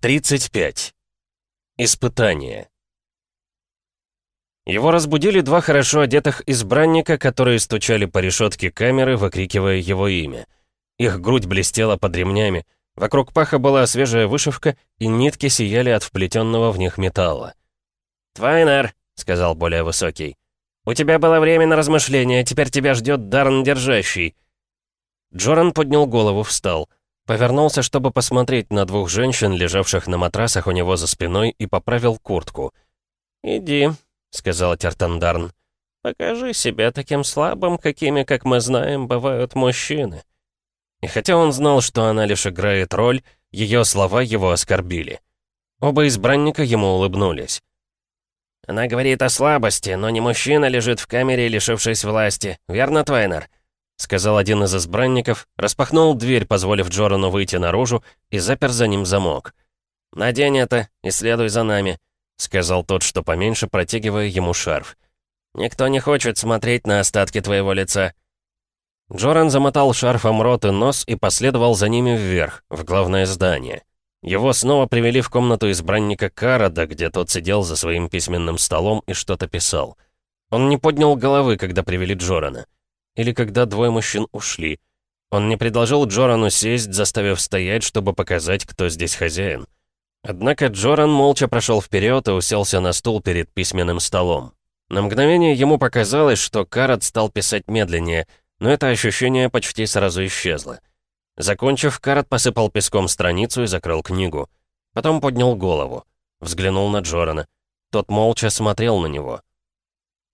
35. Испытание. Его разбудили два хорошо одетых избранника, которые стучали по решетке камеры, выкрикивая его имя. Их грудь блестела под ремнями, вокруг паха была свежая вышивка, и нитки сияли от вплетенного в них металла. «Твайнер», — сказал более высокий, — «у тебя было время на размышления, теперь тебя ждет Дарн Держащий». Джоран поднял голову, встал — Повернулся, чтобы посмотреть на двух женщин, лежавших на матрасах у него за спиной, и поправил куртку. «Иди», — сказала Тертандарн. «Покажи себя таким слабым, какими, как мы знаем, бывают мужчины». И хотя он знал, что она лишь играет роль, ее слова его оскорбили. Оба избранника ему улыбнулись. «Она говорит о слабости, но не мужчина лежит в камере, лишившись власти, верно, Твайнер?» — сказал один из избранников, распахнул дверь, позволив Джорану выйти наружу, и запер за ним замок. «Надень это и следуй за нами», — сказал тот, что поменьше, протягивая ему шарф. «Никто не хочет смотреть на остатки твоего лица». Джоран замотал шарфом рот и нос и последовал за ними вверх, в главное здание. Его снова привели в комнату избранника Карада, где тот сидел за своим письменным столом и что-то писал. Он не поднял головы, когда привели Джорана или когда двое мужчин ушли. Он не предложил Джорану сесть, заставив стоять, чтобы показать, кто здесь хозяин. Однако Джоран молча прошел вперед и уселся на стул перед письменным столом. На мгновение ему показалось, что Карат стал писать медленнее, но это ощущение почти сразу исчезло. Закончив, Карат посыпал песком страницу и закрыл книгу. Потом поднял голову. Взглянул на Джорана. Тот молча смотрел на него.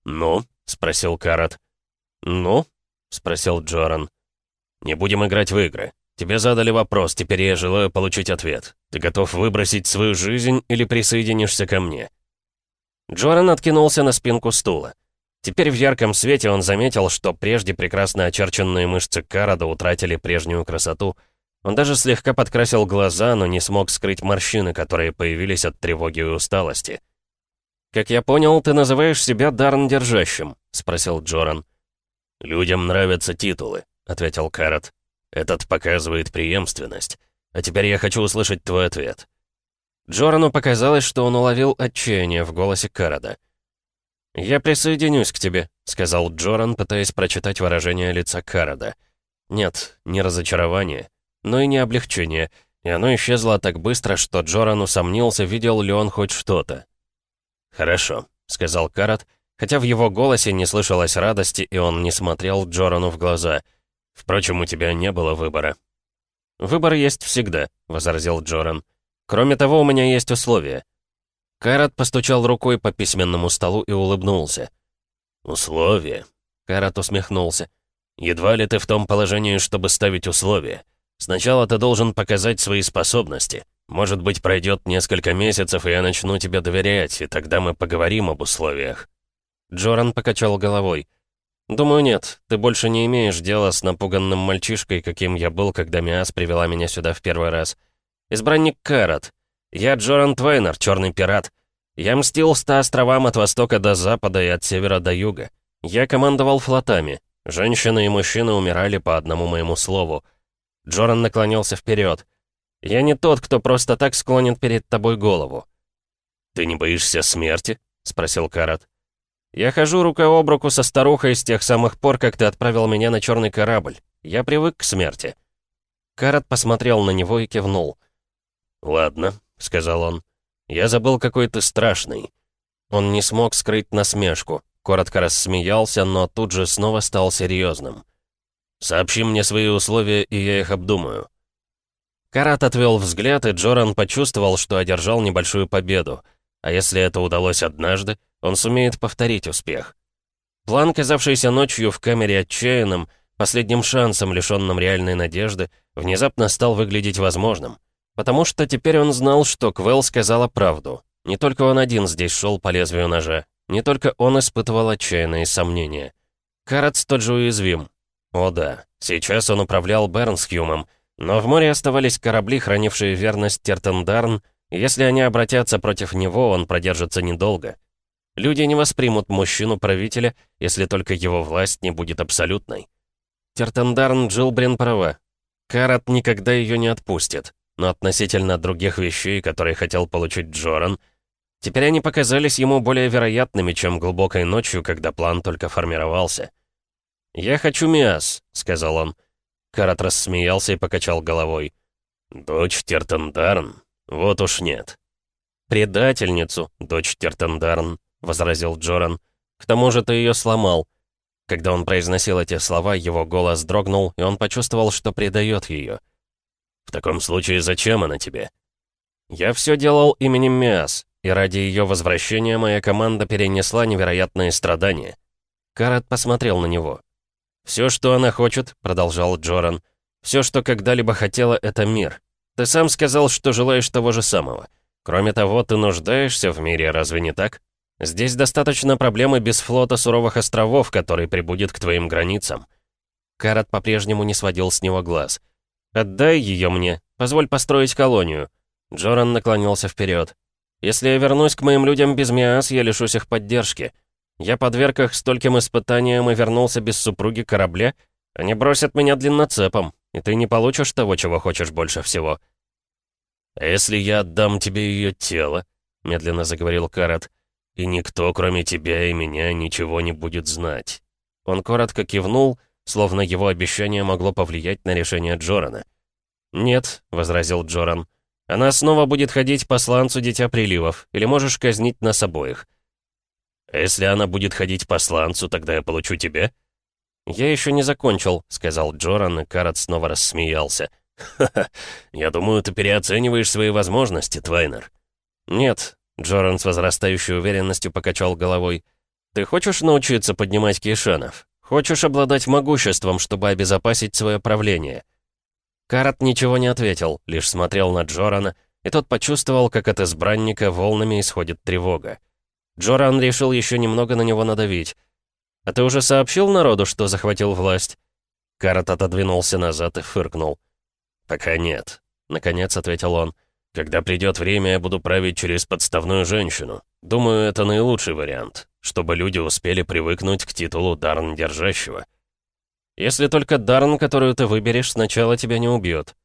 «Ну?» — спросил Карат. «Ну?» спросил Джоран. «Не будем играть в игры. Тебе задали вопрос, теперь я желаю получить ответ. Ты готов выбросить свою жизнь или присоединишься ко мне?» Джоран откинулся на спинку стула. Теперь в ярком свете он заметил, что прежде прекрасно очерченные мышцы Карада утратили прежнюю красоту. Он даже слегка подкрасил глаза, но не смог скрыть морщины, которые появились от тревоги и усталости. «Как я понял, ты называешь себя Дарн Держащим?» — спросил Джоран. «Людям нравятся титулы», — ответил Кэрот. «Этот показывает преемственность. А теперь я хочу услышать твой ответ». Джорану показалось, что он уловил отчаяние в голосе Карада. «Я присоединюсь к тебе», — сказал Джоран, пытаясь прочитать выражение лица Карада. Нет, не разочарование, но и не облегчение, и оно исчезло так быстро, что Джоран усомнился, видел ли он хоть что-то. «Хорошо», — сказал Карад хотя в его голосе не слышалось радости, и он не смотрел Джорану в глаза. «Впрочем, у тебя не было выбора». «Выбор есть всегда», — возразил Джоран. «Кроме того, у меня есть условия». Карат постучал рукой по письменному столу и улыбнулся. «Условия?» — Карат усмехнулся. «Едва ли ты в том положении, чтобы ставить условия. Сначала ты должен показать свои способности. Может быть, пройдет несколько месяцев, и я начну тебе доверять, и тогда мы поговорим об условиях». Джоран покачал головой. «Думаю, нет. Ты больше не имеешь дела с напуганным мальчишкой, каким я был, когда Миас привела меня сюда в первый раз. Избранник Кэрот. Я Джоран Твейнер, черный пират. Я мстил ста островам от востока до запада и от севера до юга. Я командовал флотами. Женщины и мужчины умирали по одному моему слову». Джоран наклонился вперед. «Я не тот, кто просто так склонит перед тобой голову». «Ты не боишься смерти?» — спросил Карат. Я хожу рука об руку со старухой с тех самых пор, как ты отправил меня на черный корабль. Я привык к смерти». Карат посмотрел на него и кивнул. «Ладно», — сказал он. «Я забыл, какой ты страшный». Он не смог скрыть насмешку, коротко рассмеялся, но тут же снова стал серьезным. «Сообщи мне свои условия, и я их обдумаю». Карат отвел взгляд, и Джоран почувствовал, что одержал небольшую победу. А если это удалось однажды, он сумеет повторить успех. План, казавшийся ночью в камере отчаянным, последним шансом, лишенным реальной надежды, внезапно стал выглядеть возможным. Потому что теперь он знал, что Квелл сказала правду. Не только он один здесь шел по лезвию ножа. Не только он испытывал отчаянные сомнения. Карац тот же уязвим. О да, сейчас он управлял Бернсхьюмом, но в море оставались корабли, хранившие верность Тертендарн, если они обратятся против него, он продержится недолго. Люди не воспримут мужчину-правителя, если только его власть не будет абсолютной. Тертендарн Джилбрин права. Карат никогда ее не отпустит. Но относительно других вещей, которые хотел получить Джоран, теперь они показались ему более вероятными, чем глубокой ночью, когда план только формировался. «Я хочу Миас», — сказал он. Карат рассмеялся и покачал головой. «Дочь Тертендарн? Вот уж нет». «Предательницу, дочь Тертендарн», — возразил Джоран. «К тому же ты ее сломал». Когда он произносил эти слова, его голос дрогнул, и он почувствовал, что предает ее. «В таком случае зачем она тебе?» «Я все делал именем Миас, и ради ее возвращения моя команда перенесла невероятные страдания». Карат посмотрел на него. «Все, что она хочет», — продолжал Джоран, — «все, что когда-либо хотела, — это мир. Ты сам сказал, что желаешь того же самого. Кроме того, ты нуждаешься в мире, разве не так?» Здесь достаточно проблемы без флота суровых островов, который прибудет к твоим границам». Карат по-прежнему не сводил с него глаз. «Отдай ее мне. Позволь построить колонию». Джоран наклонился вперед. «Если я вернусь к моим людям без Миас, я лишусь их поддержки. Я подверг их стольким испытаниям и вернулся без супруги корабля. Они бросят меня длинноцепом, и ты не получишь того, чего хочешь больше всего». «А если я отдам тебе ее тело?» — медленно заговорил Карат. И никто, кроме тебя и меня, ничего не будет знать. Он коротко кивнул, словно его обещание могло повлиять на решение Джорана. «Нет», — возразил Джоран, — «она снова будет ходить по сланцу Дитя Приливов, или можешь казнить нас обоих». «А «Если она будет ходить по сланцу, тогда я получу тебя?» «Я еще не закончил», — сказал Джоран, и Карат снова рассмеялся. «Ха-ха, я думаю, ты переоцениваешь свои возможности, Твайнер». «Нет», Джоран с возрастающей уверенностью покачал головой. «Ты хочешь научиться поднимать кишенов? Хочешь обладать могуществом, чтобы обезопасить свое правление?» Карат ничего не ответил, лишь смотрел на Джорана, и тот почувствовал, как от избранника волнами исходит тревога. Джоран решил еще немного на него надавить. «А ты уже сообщил народу, что захватил власть?» Карат отодвинулся назад и фыркнул. «Пока нет», — наконец ответил он. — когда придет время, я буду править через подставную женщину. Думаю, это наилучший вариант, чтобы люди успели привыкнуть к титулу Дарн Держащего. Если только Дарн, которую ты выберешь, сначала тебя не убьет.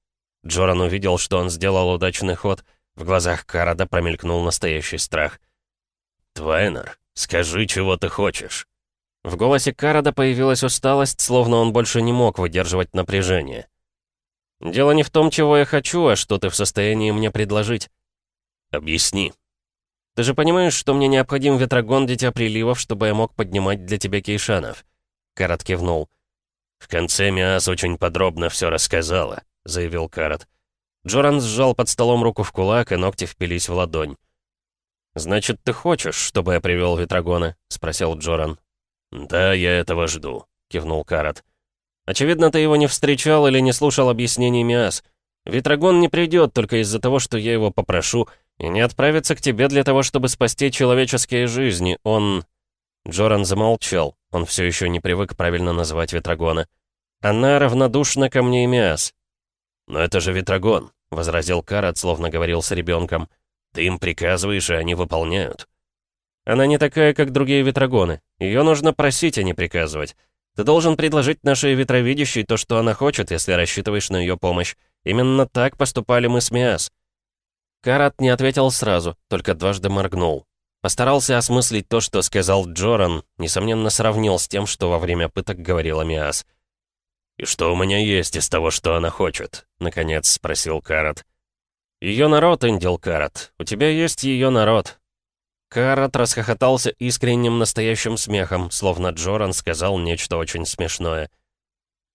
Джоран увидел, что он сделал удачный ход. В глазах Карада промелькнул настоящий страх. «Твайнер, скажи, чего ты хочешь?» В голосе Карада появилась усталость, словно он больше не мог выдерживать напряжение. Дело не в том, чего я хочу, а что ты в состоянии мне предложить. Объясни. Ты же понимаешь, что мне необходим ветрогон Дитя Приливов, чтобы я мог поднимать для тебя кейшанов?» Карат кивнул. «В конце Миас очень подробно все рассказала», — заявил Карат. Джоран сжал под столом руку в кулак, и ногти впились в ладонь. «Значит, ты хочешь, чтобы я привел Ветрогона?» — спросил Джоран. «Да, я этого жду», — кивнул Карат. Очевидно, ты его не встречал или не слушал объяснений Миас. Ветрогон не придет только из-за того, что я его попрошу, и не отправится к тебе для того, чтобы спасти человеческие жизни. Он...» Джоран замолчал. Он все еще не привык правильно называть Ветрогона. «Она равнодушна ко мне и Миас». «Но это же Ветрогон», — возразил Карат, словно говорил с ребенком. «Ты им приказываешь, и они выполняют». «Она не такая, как другие Ветрогоны. Ее нужно просить, а не приказывать». Ты должен предложить нашей ветровидящей то, что она хочет, если рассчитываешь на ее помощь. Именно так поступали мы с Миас». Карат не ответил сразу, только дважды моргнул. Постарался осмыслить то, что сказал Джоран, несомненно сравнил с тем, что во время пыток говорила Миас. «И что у меня есть из того, что она хочет?» — наконец спросил Карат. «Ее народ, Индил Карат. У тебя есть ее народ. Карат расхохотался искренним настоящим смехом, словно Джоран сказал нечто очень смешное.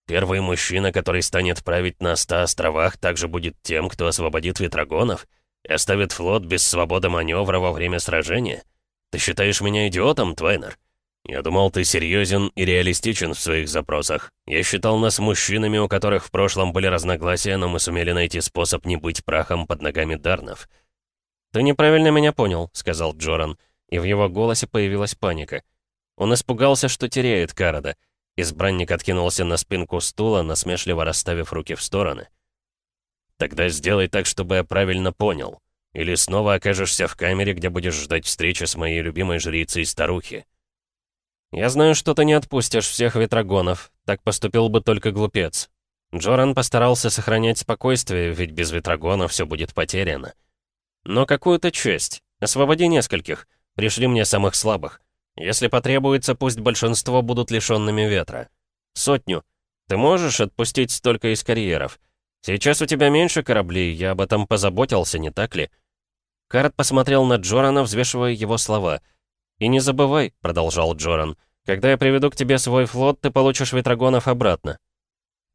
«Первый мужчина, который станет править на ста островах, также будет тем, кто освободит Ветрогонов и оставит флот без свободы маневра во время сражения? Ты считаешь меня идиотом, Твайнер? Я думал, ты серьезен и реалистичен в своих запросах. Я считал нас мужчинами, у которых в прошлом были разногласия, но мы сумели найти способ не быть прахом под ногами Дарнов». «Ты неправильно меня понял», — сказал Джоран, и в его голосе появилась паника. Он испугался, что теряет Карада. Избранник откинулся на спинку стула, насмешливо расставив руки в стороны. «Тогда сделай так, чтобы я правильно понял. Или снова окажешься в камере, где будешь ждать встречи с моей любимой жрицей-старухи». «Я знаю, что ты не отпустишь всех ветрогонов. Так поступил бы только глупец». Джоран постарался сохранять спокойствие, ведь без ветрогона все будет потеряно. Но какую-то честь. Освободи нескольких. Пришли мне самых слабых. Если потребуется, пусть большинство будут лишенными ветра. Сотню. Ты можешь отпустить столько из карьеров? Сейчас у тебя меньше кораблей, я об этом позаботился, не так ли?» Карт посмотрел на Джорана, взвешивая его слова. «И не забывай», — продолжал Джоран, — «когда я приведу к тебе свой флот, ты получишь ветрогонов обратно».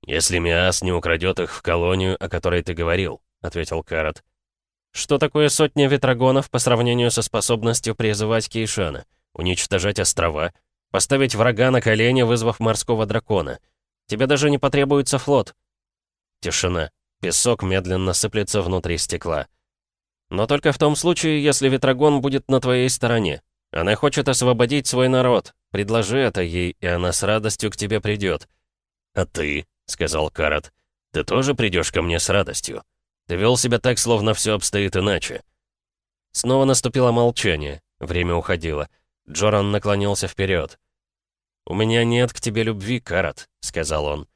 «Если Миас не украдет их в колонию, о которой ты говорил», — ответил Карат. Что такое сотня ветрогонов по сравнению со способностью призывать Кейшана? Уничтожать острова? Поставить врага на колени, вызвав морского дракона? Тебе даже не потребуется флот. Тишина. Песок медленно сыплется внутри стекла. Но только в том случае, если ветрогон будет на твоей стороне. Она хочет освободить свой народ. Предложи это ей, и она с радостью к тебе придет. «А ты?» — сказал Карат. «Ты тоже придешь ко мне с радостью?» Ты вел себя так, словно все обстоит иначе». Снова наступило молчание. Время уходило. Джоран наклонился вперед. «У меня нет к тебе любви, Карат», — сказал он.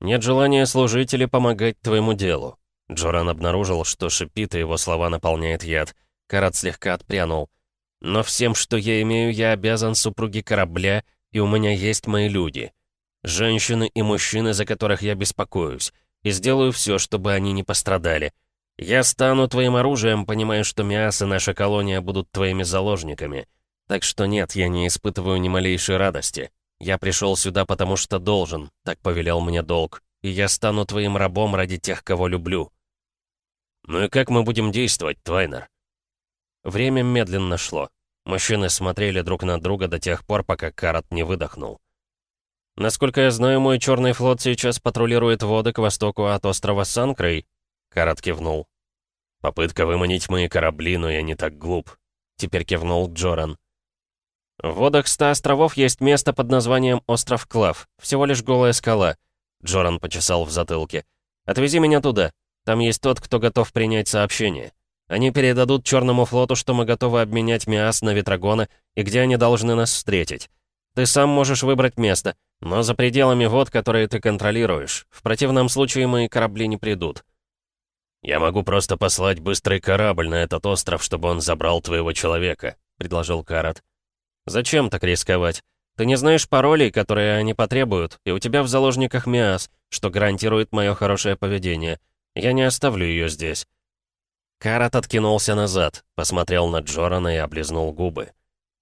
«Нет желания служить или помогать твоему делу». Джоран обнаружил, что шипит, и его слова наполняет яд. Карат слегка отпрянул. «Но всем, что я имею, я обязан супруге корабля, и у меня есть мои люди. Женщины и мужчины, за которых я беспокоюсь и сделаю все, чтобы они не пострадали. Я стану твоим оружием, понимая, что Миас и наша колония будут твоими заложниками. Так что нет, я не испытываю ни малейшей радости. Я пришел сюда, потому что должен, так повелел мне долг, и я стану твоим рабом ради тех, кого люблю». «Ну и как мы будем действовать, Твайнер?» Время медленно шло. Мужчины смотрели друг на друга до тех пор, пока Карат не выдохнул. Насколько я знаю, мой черный флот сейчас патрулирует воды к востоку от острова Санкрей. Карат кивнул. Попытка выманить мои корабли, но я не так глуп. Теперь кивнул Джоран. В водах ста островов есть место под названием Остров Клав. Всего лишь голая скала. Джоран почесал в затылке. Отвези меня туда. Там есть тот, кто готов принять сообщение. Они передадут Черному флоту, что мы готовы обменять Миас на Ветрогона и где они должны нас встретить. Ты сам можешь выбрать место. Но за пределами вод, которые ты контролируешь. В противном случае мои корабли не придут. Я могу просто послать быстрый корабль на этот остров, чтобы он забрал твоего человека, предложил Карат. Зачем так рисковать? Ты не знаешь паролей, которые они потребуют, и у тебя в заложниках Миас, что гарантирует мое хорошее поведение. Я не оставлю ее здесь. Карат откинулся назад, посмотрел на Джорана и облизнул губы.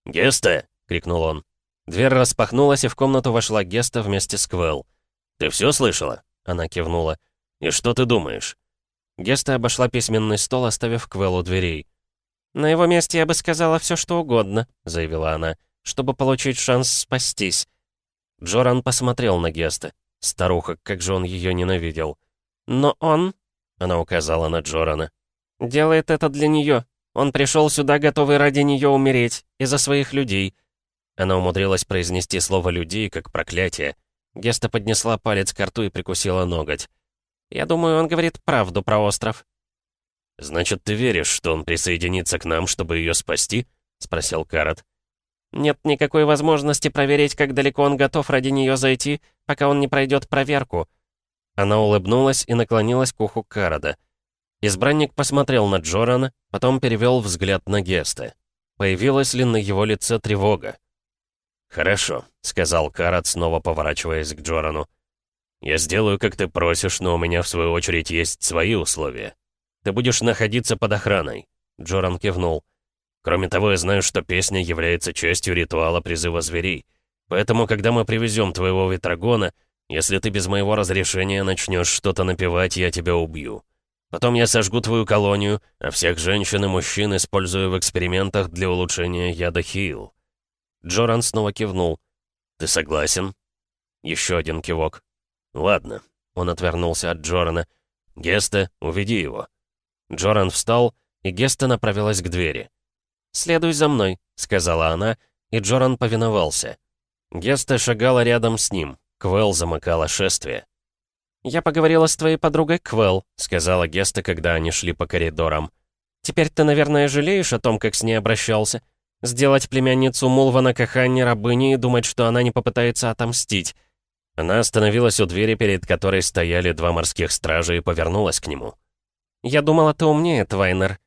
«Гесте!» — крикнул он. Дверь распахнулась, и в комнату вошла Геста вместе с Квелл. «Ты все слышала?» — она кивнула. «И что ты думаешь?» Геста обошла письменный стол, оставив Квеллу дверей. «На его месте я бы сказала все, что угодно», — заявила она, «чтобы получить шанс спастись». Джоран посмотрел на Геста. Старуха, как же он ее ненавидел. «Но он...» — она указала на Джорана. «Делает это для нее. Он пришел сюда, готовый ради нее умереть, и за своих людей». Она умудрилась произнести слово «людей» как проклятие. Геста поднесла палец к рту и прикусила ноготь. «Я думаю, он говорит правду про остров». «Значит, ты веришь, что он присоединится к нам, чтобы ее спасти?» — спросил Карат. «Нет никакой возможности проверить, как далеко он готов ради нее зайти, пока он не пройдет проверку». Она улыбнулась и наклонилась к уху Карада. Избранник посмотрел на Джорана, потом перевел взгляд на Геста. Появилась ли на его лице тревога? «Хорошо», — сказал Карат, снова поворачиваясь к Джорану. «Я сделаю, как ты просишь, но у меня, в свою очередь, есть свои условия. Ты будешь находиться под охраной», — Джоран кивнул. «Кроме того, я знаю, что песня является частью ритуала призыва зверей. Поэтому, когда мы привезем твоего Ветрогона, если ты без моего разрешения начнешь что-то напевать, я тебя убью. Потом я сожгу твою колонию, а всех женщин и мужчин использую в экспериментах для улучшения яда Хилл. Джоран снова кивнул. «Ты согласен?» Еще один кивок. «Ладно». Он отвернулся от Джорана. «Геста, уведи его». Джоран встал, и Геста направилась к двери. «Следуй за мной», — сказала она, и Джоран повиновался. Геста шагала рядом с ним. Квел замыкала шествие. «Я поговорила с твоей подругой Квел», — сказала Геста, когда они шли по коридорам. «Теперь ты, наверное, жалеешь о том, как с ней обращался?» Сделать племянницу мулва на Каханни рабыни и думать, что она не попытается отомстить. Она остановилась у двери, перед которой стояли два морских стражи, и повернулась к нему. «Я думала, ты умнее, Твайнер».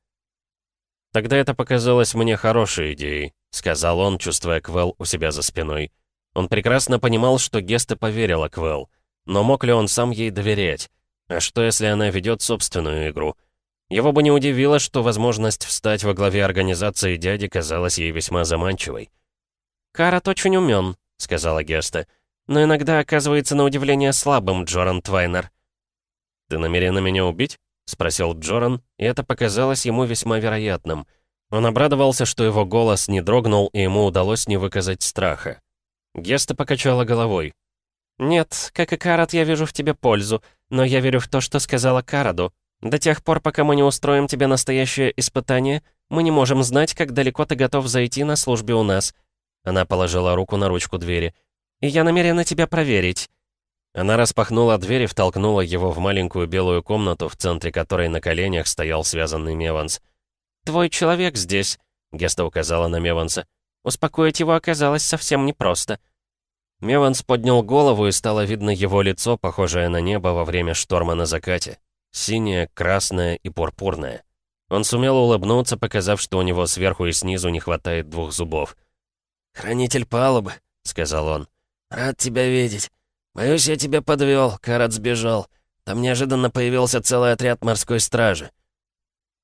«Тогда это показалось мне хорошей идеей», — сказал он, чувствуя Квел у себя за спиной. Он прекрасно понимал, что Геста поверила Квел, Но мог ли он сам ей доверять? А что, если она ведет собственную игру — его бы не удивило, что возможность встать во главе организации дяди казалась ей весьма заманчивой. «Карат очень умен», — сказала Геста, «но иногда оказывается на удивление слабым Джоран Твайнер». «Ты намерена меня убить?» — спросил Джоран, и это показалось ему весьма вероятным. Он обрадовался, что его голос не дрогнул, и ему удалось не выказать страха. Геста покачала головой. «Нет, как и Карат, я вижу в тебе пользу, но я верю в то, что сказала Караду. До тех пор, пока мы не устроим тебе настоящее испытание, мы не можем знать, как далеко ты готов зайти на службе у нас». Она положила руку на ручку двери. «И я намерена тебя проверить». Она распахнула дверь и втолкнула его в маленькую белую комнату, в центре которой на коленях стоял связанный Меванс. «Твой человек здесь», — Геста указала на Меванса. «Успокоить его оказалось совсем непросто». Меванс поднял голову, и стало видно его лицо, похожее на небо во время шторма на закате. Синяя, красная и пурпурная. Он сумел улыбнуться, показав, что у него сверху и снизу не хватает двух зубов. «Хранитель палубы», — сказал он. «Рад тебя видеть. Боюсь, я тебя подвел. Карат сбежал. Там неожиданно появился целый отряд морской стражи».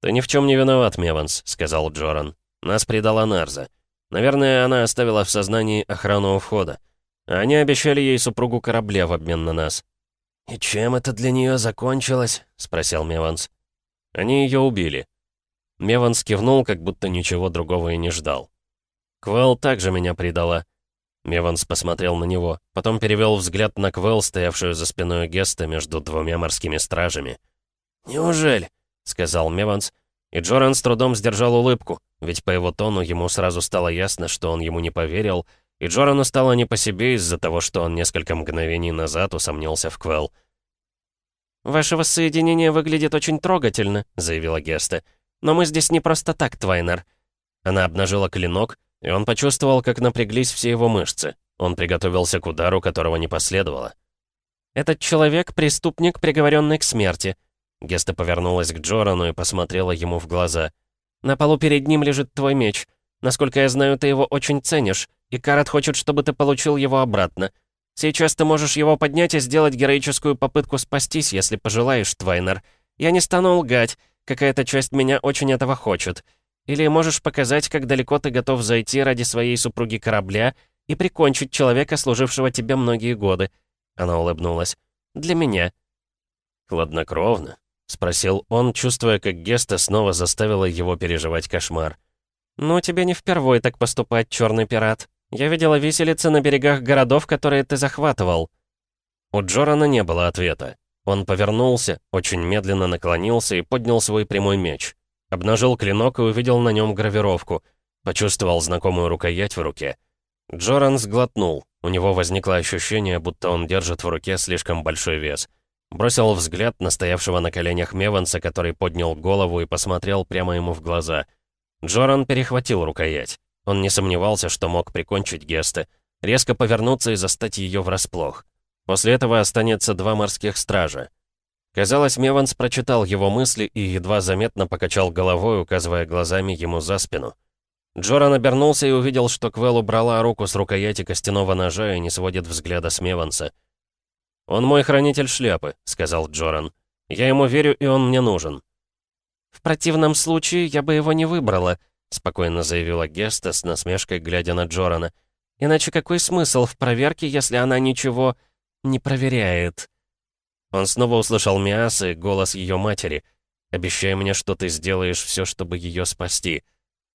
«Ты ни в чем не виноват, Меванс», — сказал Джоран. «Нас предала Нарза. Наверное, она оставила в сознании охрану у входа. А они обещали ей супругу корабля в обмен на нас. «И чем это для нее закончилось?» — спросил Меванс. «Они ее убили». Меванс кивнул, как будто ничего другого и не ждал. «Квелл также меня предала». Меванс посмотрел на него, потом перевел взгляд на Квелл, стоявшую за спиной Геста между двумя морскими стражами. «Неужели?» — сказал Меванс, и Джоран с трудом сдержал улыбку, ведь по его тону ему сразу стало ясно, что он ему не поверил, и Джорану стало не по себе из-за того, что он несколько мгновений назад усомнился в Квел. «Ваше воссоединение выглядит очень трогательно», — заявила Геста. «Но мы здесь не просто так, Твайнер». Она обнажила клинок, и он почувствовал, как напряглись все его мышцы. Он приготовился к удару, которого не последовало. «Этот человек — преступник, приговоренный к смерти». Геста повернулась к Джорану и посмотрела ему в глаза. «На полу перед ним лежит твой меч. Насколько я знаю, ты его очень ценишь. И Карат хочет, чтобы ты получил его обратно. Сейчас ты можешь его поднять и сделать героическую попытку спастись, если пожелаешь, Твайнер. Я не стану лгать, какая-то часть меня очень этого хочет. Или можешь показать, как далеко ты готов зайти ради своей супруги корабля и прикончить человека, служившего тебе многие годы». Она улыбнулась. «Для меня». «Хладнокровно?» — спросил он, чувствуя, как Геста снова заставила его переживать кошмар. «Ну, тебе не впервой так поступать, черный пират», я видела виселицы на берегах городов, которые ты захватывал». У Джорана не было ответа. Он повернулся, очень медленно наклонился и поднял свой прямой меч. Обнажил клинок и увидел на нем гравировку. Почувствовал знакомую рукоять в руке. Джоран сглотнул. У него возникло ощущение, будто он держит в руке слишком большой вес. Бросил взгляд на стоявшего на коленях Меванса, который поднял голову и посмотрел прямо ему в глаза. Джоран перехватил рукоять. Он не сомневался, что мог прикончить Геста, резко повернуться и застать ее врасплох. После этого останется два морских стража. Казалось, Меванс прочитал его мысли и едва заметно покачал головой, указывая глазами ему за спину. Джоран обернулся и увидел, что Квел убрала руку с рукояти костяного ножа и не сводит взгляда с Меванса. «Он мой хранитель шляпы», — сказал Джоран. «Я ему верю, и он мне нужен». «В противном случае я бы его не выбрала», — спокойно заявила Геста с насмешкой, глядя на Джорана. «Иначе какой смысл в проверке, если она ничего не проверяет?» Он снова услышал Миас и голос ее матери. «Обещай мне, что ты сделаешь все, чтобы ее спасти».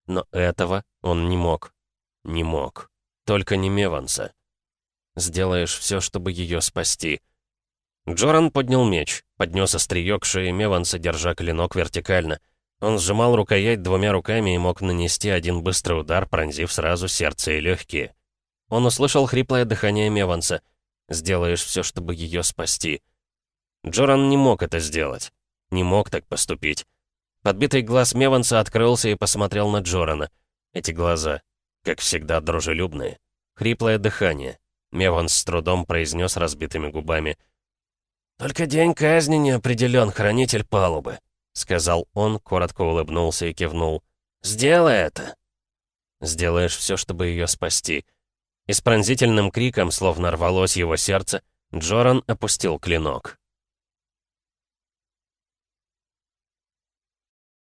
Но этого он не мог. Не мог. Только не Меванса. «Сделаешь все, чтобы ее спасти». Джоран поднял меч, поднес острие к Меванса, держа клинок вертикально — он сжимал рукоять двумя руками и мог нанести один быстрый удар, пронзив сразу сердце и легкие. Он услышал хриплое дыхание Меванса. «Сделаешь все, чтобы ее спасти». Джоран не мог это сделать. Не мог так поступить. Подбитый глаз Меванса открылся и посмотрел на Джорана. Эти глаза, как всегда, дружелюбные. Хриплое дыхание. Меванс с трудом произнес разбитыми губами. «Только день казни не определен, хранитель палубы». — сказал он, коротко улыбнулся и кивнул. «Сделай это!» «Сделаешь все, чтобы ее спасти». И с пронзительным криком, словно рвалось его сердце, Джоран опустил клинок.